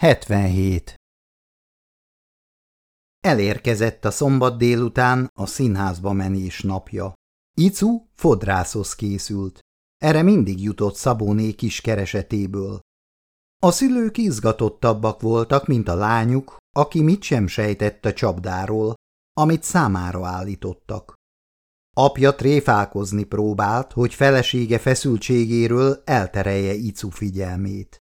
77. Elérkezett a szombat délután a színházba menés napja. Icu fodrászhoz készült. Erre mindig jutott Szabóné kis keresetéből. A szülők izgatottabbak voltak, mint a lányuk, aki mit sem sejtett a csapdáról, amit számára állítottak. Apja tréfálkozni próbált, hogy felesége feszültségéről elterelje Icu figyelmét.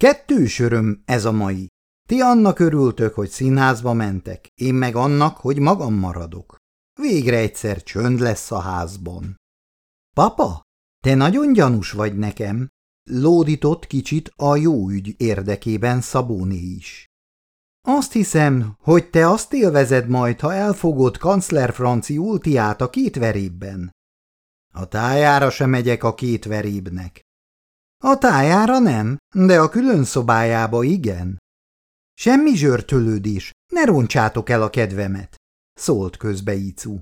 Kettős öröm ez a mai. Ti annak örültök, hogy színházba mentek, én meg annak, hogy magam maradok. Végre egyszer csönd lesz a házban. Papa, te nagyon gyanús vagy nekem, lódított kicsit a jó ügy érdekében Szabóné is. Azt hiszem, hogy te azt élvezed majd, ha elfogod kancler franci ultiát a két verébben. A tájára sem megyek a két verébnek. A tájára nem, de a külön szobájába igen. Semmi zsörtölődés, ne roncsátok el a kedvemet, szólt közbe Icu.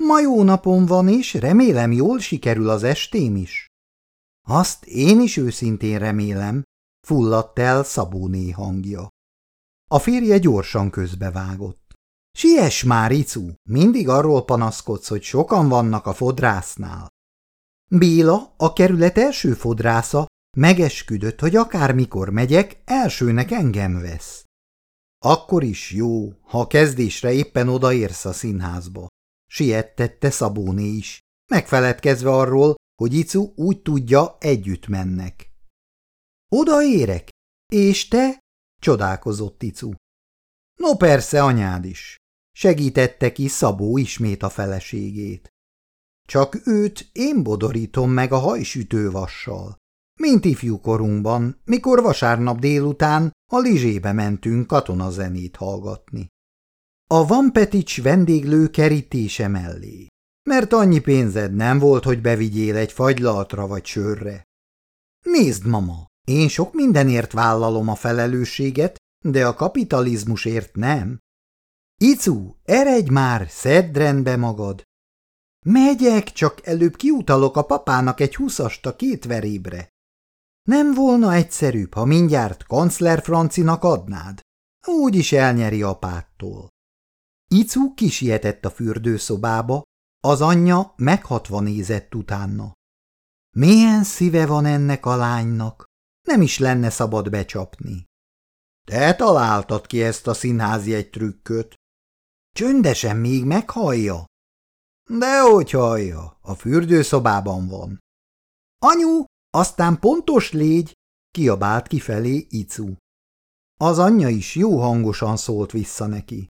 Ma jó napom van, és remélem jól sikerül az estém is. Azt én is őszintén remélem, fulladt el Szabóné hangja. A férje gyorsan közbevágott. Siess már, Icu, mindig arról panaszkodsz, hogy sokan vannak a fodrásznál. Béla, a kerület első fodrásza, megesküdött, hogy akármikor megyek, elsőnek engem vesz. Akkor is jó, ha kezdésre éppen odaérsz a színházba. Siettette Szabóné is, megfeledkezve arról, hogy Icu úgy tudja, együtt mennek. Odaérek? És te? csodálkozott Icu. No persze, anyád is. Segítette ki Szabó ismét a feleségét. Csak őt én bodorítom meg a hajsütővassal. Mint ifjúkorunkban, mikor vasárnap délután a Lizsébe mentünk katonazenét hallgatni. A Vampetics vendéglő kerítése mellé, mert annyi pénzed nem volt, hogy bevigyél egy fagylaltra vagy sörre. Nézd, mama, én sok mindenért vállalom a felelősséget, de a kapitalizmusért nem. Icu, eredj már, szedd rendbe magad, Megyek, csak előbb kiutalok a papának egy húszast a két verébre. Nem volna egyszerűbb, ha mindjárt kancler francinak adnád? Úgy is elnyeri apától. Icu kisietett a fürdőszobába, az anyja meghatva nézett utána. Milyen szíve van ennek a lánynak? Nem is lenne szabad becsapni. Te találtad ki ezt a színházi egy trükköt. Csöndesen még meghallja, Dehogy hallja, a fürdőszobában van. Anyu, aztán pontos légy, kiabált kifelé Icu. Az anyja is jó hangosan szólt vissza neki.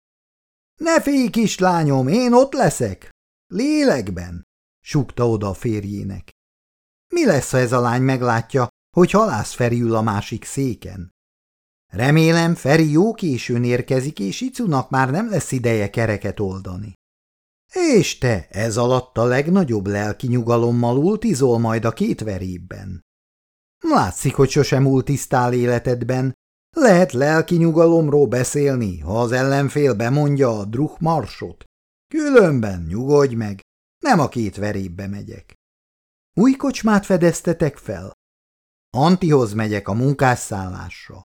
Ne félj, kislányom, én ott leszek. Lélekben, sukta oda a férjének. Mi lesz, ha ez a lány meglátja, hogy halász Feri ül a másik széken? Remélem, Feri jó későn érkezik, és Icunak már nem lesz ideje kereket oldani. És te ez alatt a legnagyobb lelki nyugalommal ultizol majd a két verébben. Látszik, hogy sosem ultisztál életedben. Lehet lelki nyugalomról beszélni, ha az ellenfél bemondja a druh marsot. Különben nyugodj meg, nem a két verébbe megyek. Új kocsmát fedeztetek fel? Antihoz megyek a munkásszállásra.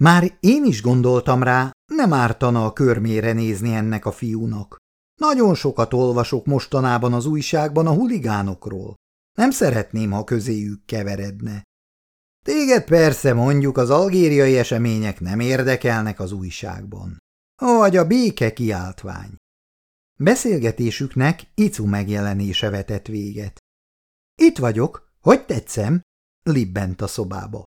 Már én is gondoltam rá, nem ártana a körmére nézni ennek a fiúnak. Nagyon sokat olvasok mostanában az újságban a huligánokról. Nem szeretném, ha közéjük keveredne. Téged persze mondjuk az algériai események nem érdekelnek az újságban. Vagy a béke kiáltvány. Beszélgetésüknek Icu megjelenése vetett véget. Itt vagyok, hogy tetszem? libbent a szobába.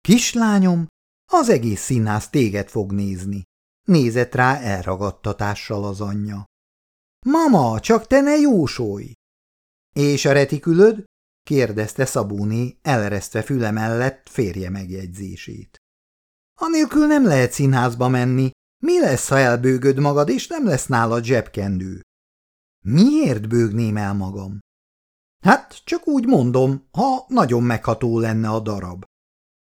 Kislányom, az egész színház téged fog nézni. Nézett rá elragadtatással az anyja. Mama, csak te ne jósolj! És a retikülöd? kérdezte Szabúni, eleresztve füle mellett férje megjegyzését. Anélkül nem lehet színházba menni. Mi lesz, ha elbőgöd magad, és nem lesz nálad zsebkendő? Miért bőgném el magam? Hát, csak úgy mondom, ha nagyon megható lenne a darab.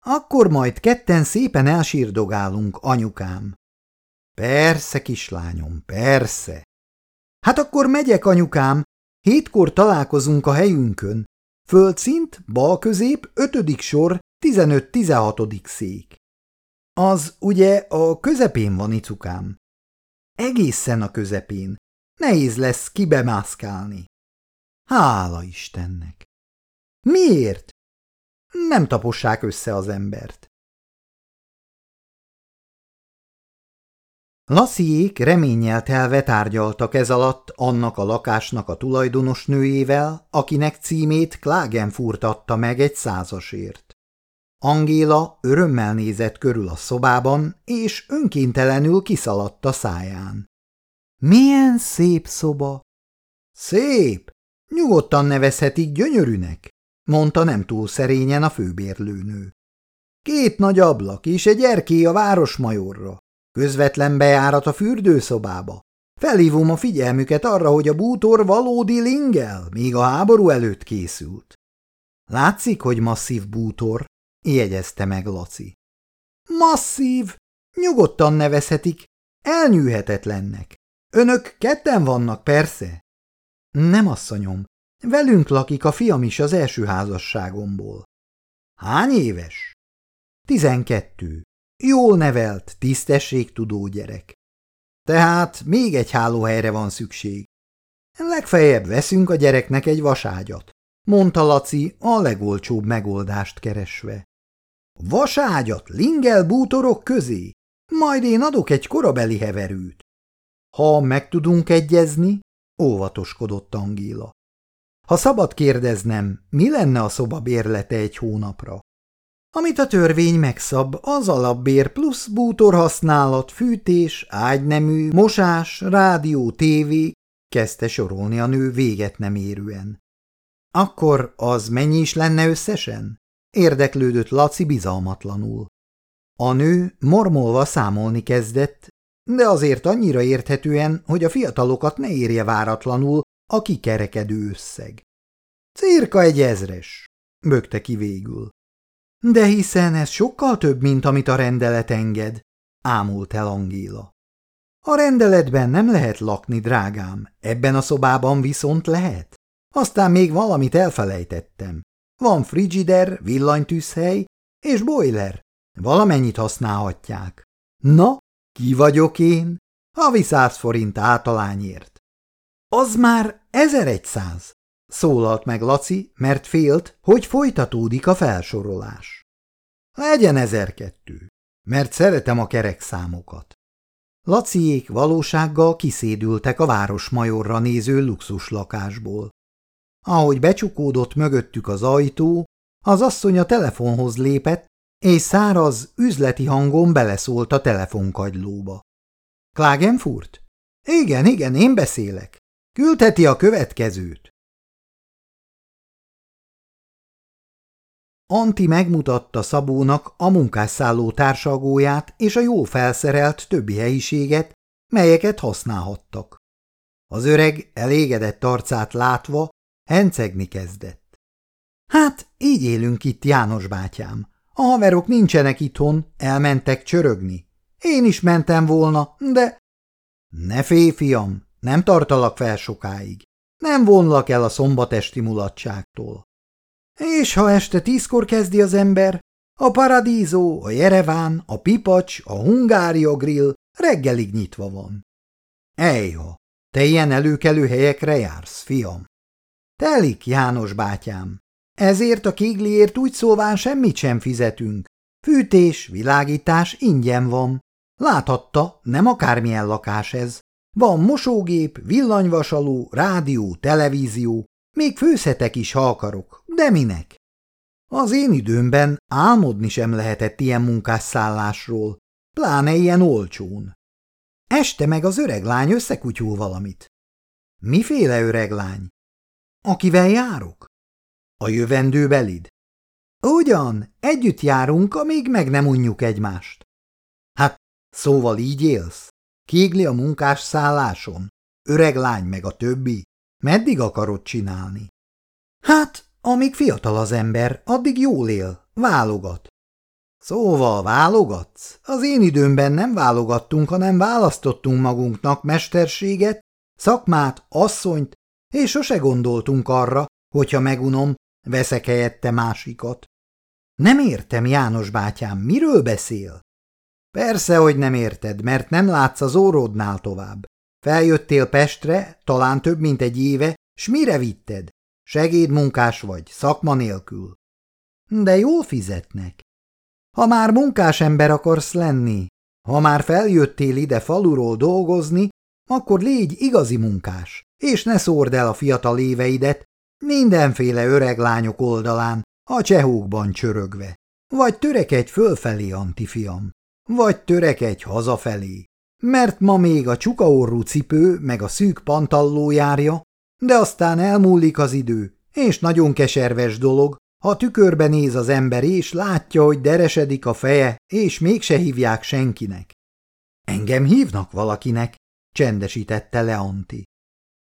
Akkor majd ketten szépen elsírdogálunk, anyukám. Persze, kislányom, persze. Hát akkor megyek, anyukám. Hétkor találkozunk a helyünkön. Földszint, bal közép, ötödik sor, tizenöt-tizenhatodik szék. Az ugye a közepén van, icukám. Egészen a közepén. Nehéz lesz kibemászkálni. Hála Istennek! Miért? Nem tapossák össze az embert. Lassziék reménnyel telve tárgyaltak ez alatt annak a lakásnak a tulajdonos nőjével, akinek címét Klagenfurt adta meg egy százasért. Angéla örömmel nézett körül a szobában, és önkéntelenül kiszaladt a száján. Milyen szép szoba! Szép! Nyugodtan nevezhetik gyönyörűnek, mondta nem túl szerényen a főbérlőnő. Két nagy ablak és egy erkély a városmajorra. Közvetlen bejárat a fürdőszobába. Felhívom a figyelmüket arra, hogy a bútor valódi lingel, míg a háború előtt készült. Látszik, hogy masszív bútor, jegyezte meg Laci. Masszív! Nyugodtan nevezhetik, elnyűhetetlennek. Önök ketten vannak, persze? Nem, asszonyom. Velünk lakik a fiam is az első házasságomból. Hány éves? Tizenkettő. Jól nevelt, tisztességtudó gyerek. Tehát még egy hálóhelyre van szükség. Legfeljebb veszünk a gyereknek egy vaságyat, mondta Laci a legolcsóbb megoldást keresve. Vaságyat lingel bútorok közé? Majd én adok egy korabeli heverőt. Ha meg tudunk egyezni, óvatoskodott Angéla. Ha szabad kérdeznem, mi lenne a szoba bérlete egy hónapra? Amit a törvény megszab, az alapbér plusz bútor használat, fűtés, ágynemű, mosás, rádió, tévé, kezdte sorolni a nő véget nem érően. Akkor az mennyi is lenne összesen? Érdeklődött Laci bizalmatlanul. A nő mormolva számolni kezdett, de azért annyira érthetően, hogy a fiatalokat ne érje váratlanul a kikerekedő összeg. Cirka egy ezres, bökte ki végül. De hiszen ez sokkal több, mint amit a rendelet enged, ámult el Angéla. A rendeletben nem lehet lakni, drágám, ebben a szobában viszont lehet. Aztán még valamit elfelejtettem. Van frigider, villanytűzhely és boiler. Valamennyit használhatják. Na, ki vagyok én? Havi száz forint általányért. Az már ezeregyszáz, szólalt meg Laci, mert félt, hogy folytatódik a felsorolás. Legyen ezerkettő, mert szeretem a kerek számokat. Laciék valósággal kiszédültek a városmajorra néző luxus lakásból. Ahogy becsukódott mögöttük az ajtó, az asszony a telefonhoz lépett, és száraz, üzleti hangon beleszólt a telefonkagylóba. Klagenfurt? Igen, igen, én beszélek. Küldheti a következőt. Anti megmutatta Szabónak a munkásszálló társalgóját és a jó felszerelt többi helyiséget, melyeket használhattak. Az öreg elégedett arcát látva hencegni kezdett. Hát, így élünk itt, János bátyám. A haverok nincsenek itthon, elmentek csörögni. Én is mentem volna, de... Ne félj, fiam, nem tartalak fel sokáig. Nem vonlak el a szombatesti mulatságtól. És ha este tízkor kezdi az ember, a Paradízó, a Jereván, a Pipacs, a Hungária Grill reggelig nyitva van. Ejha, te ilyen előkelő helyekre jársz, fiam. Telik, János bátyám. Ezért a kégliért úgy szóván semmit sem fizetünk. Fűtés, világítás ingyen van. Láthatta, nem akármilyen lakás ez. Van mosógép, villanyvasaló, rádió, televízió, még főszetek is, ha akarok, de minek? Az én időmben álmodni sem lehetett ilyen munkásszállásról, pláne ilyen olcsón. Este meg az öreg lány összekutyul valamit. Miféle öreg lány? Akivel járok? A jövendő belid? Ugyan, együtt járunk, amíg meg nem unjuk egymást. Hát, szóval így élsz? Kégli a munkás szálláson? Öreg lány meg a többi? Meddig akarod csinálni? Hát, amíg fiatal az ember, addig jól él, válogat. Szóval válogatsz? Az én időmben nem válogattunk, hanem választottunk magunknak mesterséget, szakmát, asszonyt, és sose gondoltunk arra, hogyha megunom, veszek helyette másikat. Nem értem, János bátyám, miről beszél? Persze, hogy nem érted, mert nem látsz az óródnál tovább. Feljöttél Pestre, talán több mint egy éve, s mire vitted? Segédmunkás vagy, szakma nélkül. De jól fizetnek. Ha már munkás ember akarsz lenni, ha már feljöttél ide faluról dolgozni, akkor légy igazi munkás, és ne szórd el a fiatal éveidet mindenféle öreg lányok oldalán, a csehókban csörögve. Vagy törekedj fölfelé, antifiam, vagy törekedj hazafelé, mert ma még a csukaorrú cipő meg a szűk pantalló járja, de aztán elmúlik az idő, és nagyon keserves dolog, ha tükörbe néz az ember és látja, hogy deresedik a feje, és mégse hívják senkinek. Engem hívnak valakinek, csendesítette le Anti.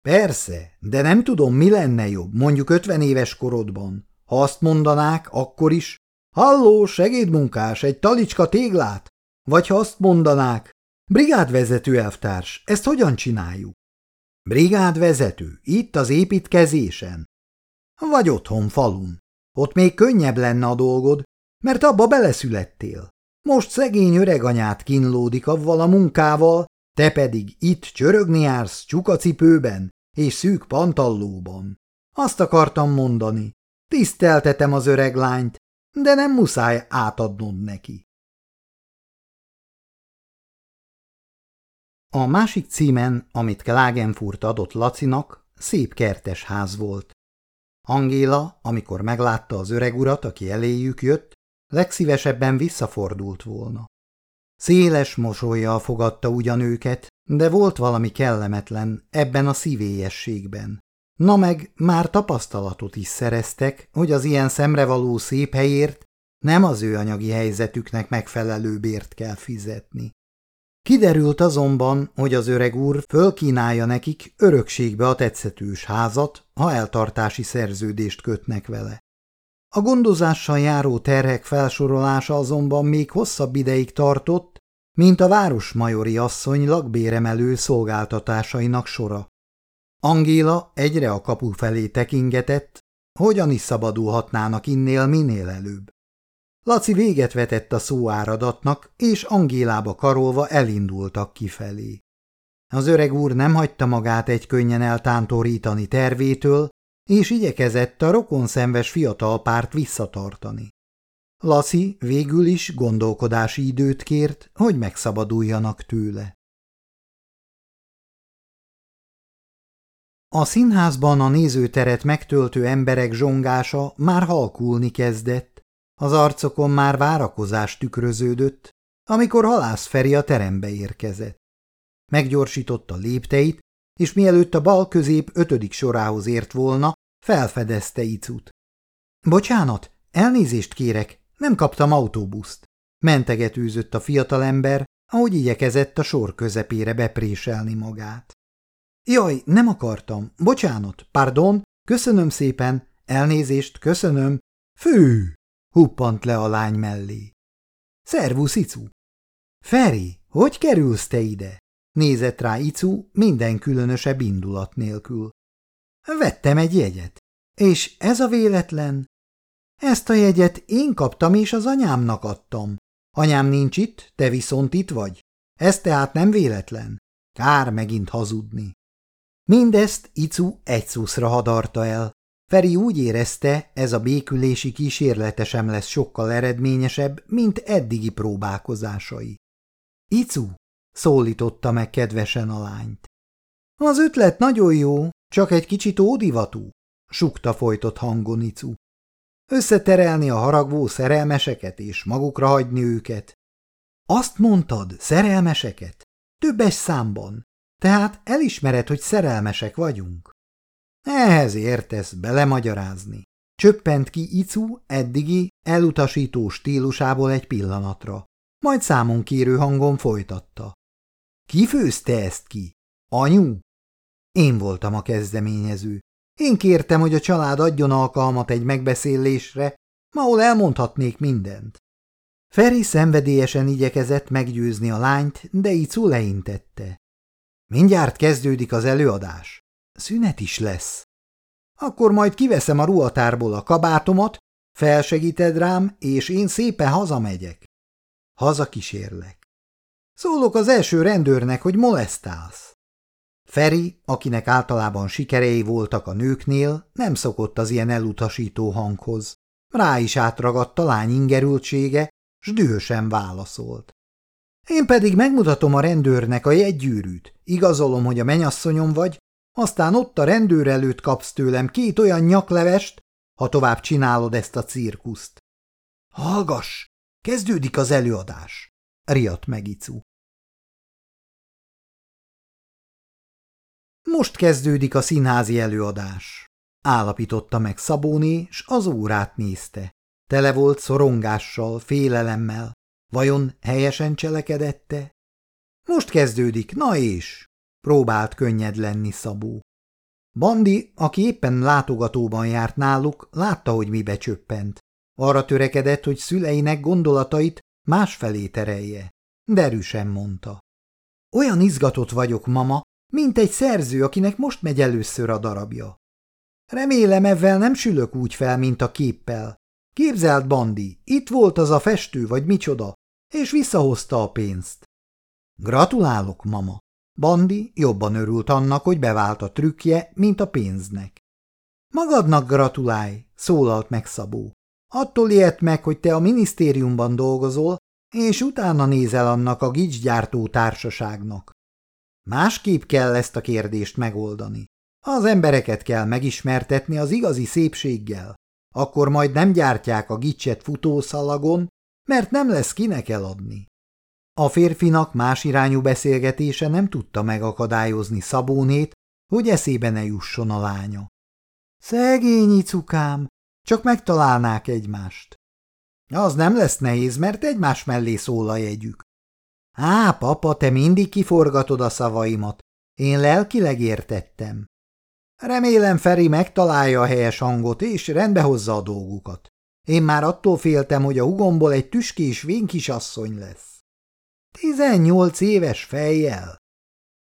Persze, de nem tudom, mi lenne jobb, mondjuk ötven éves korodban. Ha azt mondanák, akkor is, halló, segédmunkás, egy talicska téglát? Vagy ha azt mondanák, brigádvezető elvtárs, ezt hogyan csináljuk? Brigádvezető, itt az építkezésen? Vagy otthon falun. Ott még könnyebb lenne a dolgod, mert abba beleszülettél. Most szegény öreganyát kínlódik avval a munkával, te pedig itt csörögni jársz csukacipőben és szűk pantallóban. Azt akartam mondani, tiszteltetem az öreg lányt, de nem muszáj átadnod neki. A másik címen, amit Klagenfurt adott Lacinak, szép kertes ház volt. Angéla, amikor meglátta az öreg urat, aki eléjük jött, legszívesebben visszafordult volna. Széles mosolyjal fogadta ugyan őket, de volt valami kellemetlen ebben a szívélyességben. Na meg már tapasztalatot is szereztek, hogy az ilyen szemrevaló szép helyért nem az ő anyagi helyzetüknek megfelelő bért kell fizetni. Kiderült azonban, hogy az öreg úr fölkínálja nekik örökségbe a tetszetős házat, ha eltartási szerződést kötnek vele. A gondozással járó terhek felsorolása azonban még hosszabb ideig tartott, mint a városmajori asszony lakbéremelő szolgáltatásainak sora. Angéla egyre a kapu felé tekingetett, hogyan is szabadulhatnának innél minél előbb. Laci véget vetett a szóáradatnak, és Angélába karolva elindultak kifelé. Az öreg úr nem hagyta magát egy könnyen eltántorítani tervétől, és igyekezett a rokonszenves fiatal párt visszatartani. Lassi végül is gondolkodási időt kért, hogy megszabaduljanak tőle. A színházban a nézőteret megtöltő emberek zsongása már halkulni kezdett, az arcokon már várakozás tükröződött, amikor halász Feri a terembe érkezett. Meggyorsította lépteit, és mielőtt a bal közép ötödik sorához ért volna, felfedezte Icut. – Bocsánat, elnézést kérek, nem kaptam autóbuszt. Mentegetőzött a fiatalember, ahogy igyekezett a sor közepére bepréselni magát. Jaj, nem akartam. Bocsánat, pardon, köszönöm szépen, elnézést, köszönöm. Fű! Huppant le a lány mellé. Szervusz, Icu! Feri, hogy kerülsz te ide? Nézett rá Icu minden különösebb indulat nélkül. Vettem egy jegyet. És ez a véletlen? Ezt a jegyet én kaptam és az anyámnak adtam. Anyám nincs itt, te viszont itt vagy. Ez tehát nem véletlen. Kár megint hazudni. Mindezt Icu egy szuszra hadarta el. Feri úgy érezte, ez a békülési kísérlete sem lesz sokkal eredményesebb, mint eddigi próbálkozásai. Icu, szólította meg kedvesen a lányt. Az ötlet nagyon jó, csak egy kicsit ódivatú, sukta folytott hangon Icu. Összeterelni a haragvó szerelmeseket és magukra hagyni őket. Azt mondtad, szerelmeseket? Többes számban. Tehát elismered, hogy szerelmesek vagyunk. Ehhez értesz belemagyarázni. Csöppent ki Icu eddigi elutasító stílusából egy pillanatra, majd számon kérő hangon folytatta. Ki főzte ezt ki? Anyu? Én voltam a kezdeményező. Én kértem, hogy a család adjon alkalmat egy megbeszélésre, ahol elmondhatnék mindent. Feri szenvedélyesen igyekezett meggyőzni a lányt, de Icu leintette. Mindjárt kezdődik az előadás. Szünet is lesz. Akkor majd kiveszem a ruhatárból a kabátomat, felsegíted rám, és én szépen hazamegyek. Hazakísérlek. Szólok az első rendőrnek, hogy molesztálsz. Feri, akinek általában sikerei voltak a nőknél, nem szokott az ilyen elutasító hanghoz. Rá is átragadt a lány ingerültsége, s dühösen válaszolt. Én pedig megmutatom a rendőrnek a jegygyűrűt, igazolom, hogy a menyasszonyom vagy, aztán ott a rendőr előtt kapsz tőlem két olyan nyaklevest, ha tovább csinálod ezt a cirkuszt. Hallgass, kezdődik az előadás, riadt meg Icu. Most kezdődik a színházi előadás, állapította meg Szabóné, s az órát nézte. Tele volt szorongással, félelemmel. Vajon helyesen cselekedette? Most kezdődik, na és? Próbált könnyed lenni Szabó. Bandi, aki éppen látogatóban járt náluk, látta, hogy mi becsöppent. Arra törekedett, hogy szüleinek gondolatait másfelé terelje. Derűsen mondta. Olyan izgatott vagyok, mama, mint egy szerző, akinek most megy először a darabja. Remélem, ezzel nem sülök úgy fel, mint a képpel. Képzelt, Bandi, itt volt az a festő, vagy micsoda, és visszahozta a pénzt. Gratulálok, mama. Bandi jobban örült annak, hogy bevált a trükkje, mint a pénznek. Magadnak gratulálj, szólalt meg Szabó. Attól ilyet meg, hogy te a minisztériumban dolgozol, és utána nézel annak a gicsgyártó társaságnak. Másképp kell ezt a kérdést megoldani. Az embereket kell megismertetni az igazi szépséggel. Akkor majd nem gyártják a gicset futószalagon, mert nem lesz kinek eladni. A férfinak más irányú beszélgetése nem tudta megakadályozni Szabónét, hogy eszébe ne jusson a lánya. Szegényi cukám, csak megtalálnák egymást. Az nem lesz nehéz, mert egymás mellé szól a jegyük. Á, papa, te mindig kiforgatod a szavaimat. Én lelkileg értettem. Remélem Feri megtalálja a helyes hangot, és rendbe hozza a dolgukat. Én már attól féltem, hogy a hugomból egy tüskés vénkis asszony lesz. Tizennyolc éves fejjel?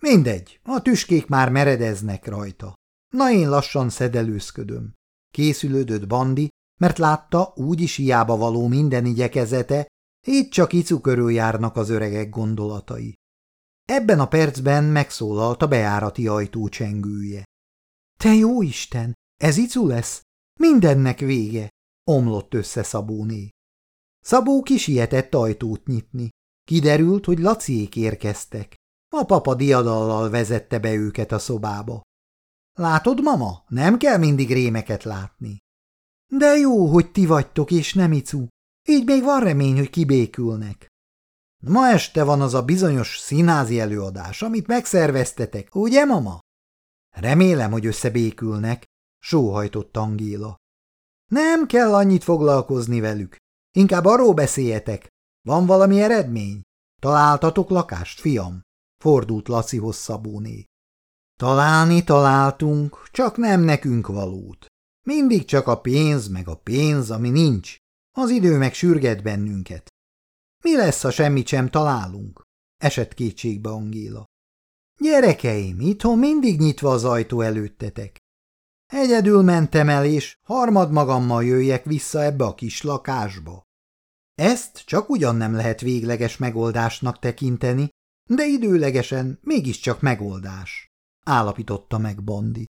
Mindegy, a tüskék már meredeznek rajta. Na én lassan szedelőzködöm. Készülődött Bandi, mert látta, úgyis hiába való minden igyekezete, itt csak icu körül járnak az öregek gondolatai. Ebben a percben megszólalt a beárati ajtó csengője. – Te jó Isten, ez icu lesz? Mindennek vége! – omlott össze Szabóné. Szabó kisietett ajtót nyitni. Kiderült, hogy Laciék érkeztek. A papa diadallal vezette be őket a szobába. – Látod, mama, nem kell mindig rémeket látni. – De jó, hogy ti vagytok, és nem icu. Így még van remény, hogy kibékülnek. Ma este van az a bizonyos színázi előadás, amit megszerveztetek, ugye, mama? Remélem, hogy összebékülnek, sóhajtott Angéla. Nem kell annyit foglalkozni velük. Inkább arról beszéljetek. Van valami eredmény? Találtatok lakást, fiam? Fordult Lacihoz Szabóné. Találni találtunk, csak nem nekünk valót. Mindig csak a pénz meg a pénz, ami nincs. Az idő meg sürget bennünket. Mi lesz, ha semmit sem találunk? Esett kétségbe Angéla. Gyerekeim, itthon mindig nyitva az ajtó előttetek. Egyedül mentem el, és harmad magammal jöjjek vissza ebbe a kis lakásba. Ezt csak ugyan nem lehet végleges megoldásnak tekinteni, de időlegesen mégiscsak megoldás, állapította meg Bondi.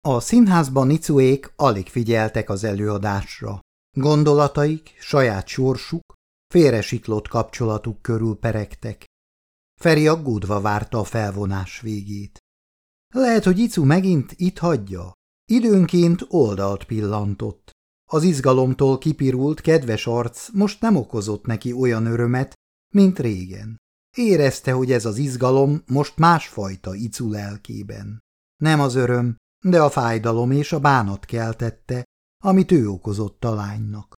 A színházban Nicuék alig figyeltek az előadásra. Gondolataik, saját sorsuk, félresiklott kapcsolatuk körül peregtek. Feri aggódva várta a felvonás végét. Lehet, hogy Icu megint itt hagyja. Időnként oldalt pillantott. Az izgalomtól kipirult, kedves arc most nem okozott neki olyan örömet, mint régen. Érezte, hogy ez az izgalom most másfajta Icu lelkében. Nem az öröm, de a fájdalom és a bánat keltette, amit ő okozott a lánynak.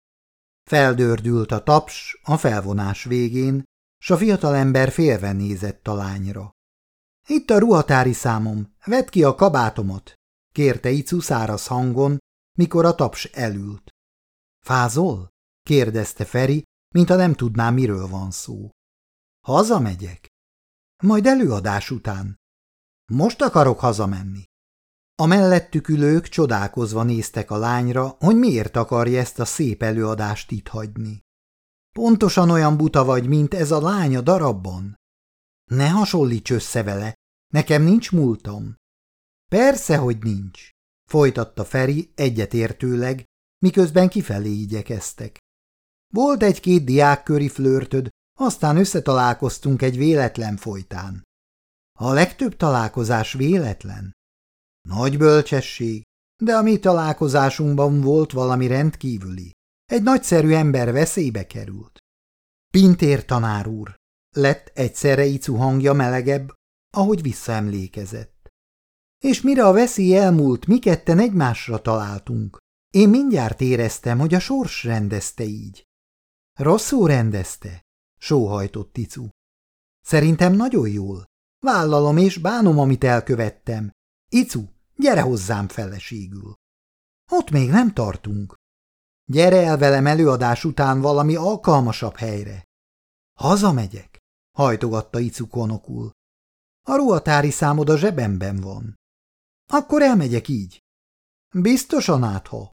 Feldördült a taps a felvonás végén, s a fiatalember félve nézett a lányra. – Itt a ruhatári számom, vedd ki a kabátomat! – kérte Icu száraz hangon, mikor a taps elült. – Fázol? – kérdezte Feri, mintha nem tudná, miről van szó. – Hazamegyek? – Majd előadás után. – Most akarok hazamenni. A mellettük ülők csodálkozva néztek a lányra, hogy miért akarja ezt a szép előadást itt hagyni. Pontosan olyan buta vagy, mint ez a lánya darabban. Ne hasonlíts össze vele, nekem nincs múltam. Persze, hogy nincs, folytatta Feri egyetértőleg, miközben kifelé igyekeztek. Volt egy-két diákköri flörtöd, aztán összetalálkoztunk egy véletlen folytán. A legtöbb találkozás véletlen. Nagy bölcsesség, de a mi találkozásunkban volt valami rendkívüli. Egy nagyszerű ember veszélybe került. Pintér tanár úr, lett egyszerre Icu hangja melegebb, ahogy visszaemlékezett. És mire a veszély elmúlt, mi ketten egymásra találtunk. Én mindjárt éreztem, hogy a sors rendezte így. Rosszul rendezte, sóhajtott Icu. Szerintem nagyon jól. Vállalom és bánom, amit elkövettem. Icu, gyere hozzám feleségül. Ott még nem tartunk. Gyere el velem előadás után valami alkalmasabb helyre. Hazamegyek, hajtogatta Icu konokul. A ruhatári számod a zsebemben van. Akkor elmegyek így. Biztosan átha.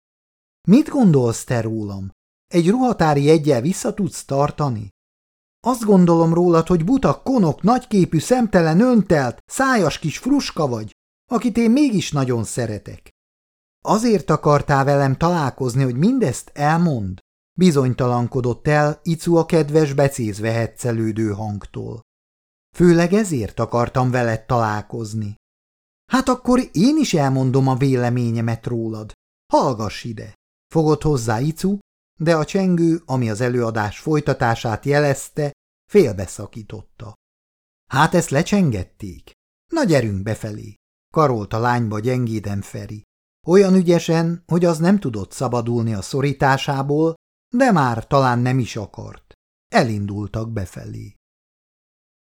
Mit gondolsz te rólam? Egy ruhatári egyel vissza tudsz tartani? Azt gondolom rólad, hogy buta, konok, nagyképű, szemtelen, öntelt, szájas kis fruska vagy, akit én mégis nagyon szeretek. Azért akartál velem találkozni, hogy mindezt elmond? Bizonytalankodott el Icu a kedves becézve hetszelődő hangtól. Főleg ezért akartam veled találkozni. Hát akkor én is elmondom a véleményemet rólad. Hallgass ide! Fogott hozzá Icu, de a csengő, ami az előadás folytatását jelezte, félbeszakította. Hát ezt lecsengették? Na gyerünk befelé! Karolt a lányba gyengéden Feri. Olyan ügyesen, hogy az nem tudott szabadulni a szorításából, de már talán nem is akart. Elindultak befelé.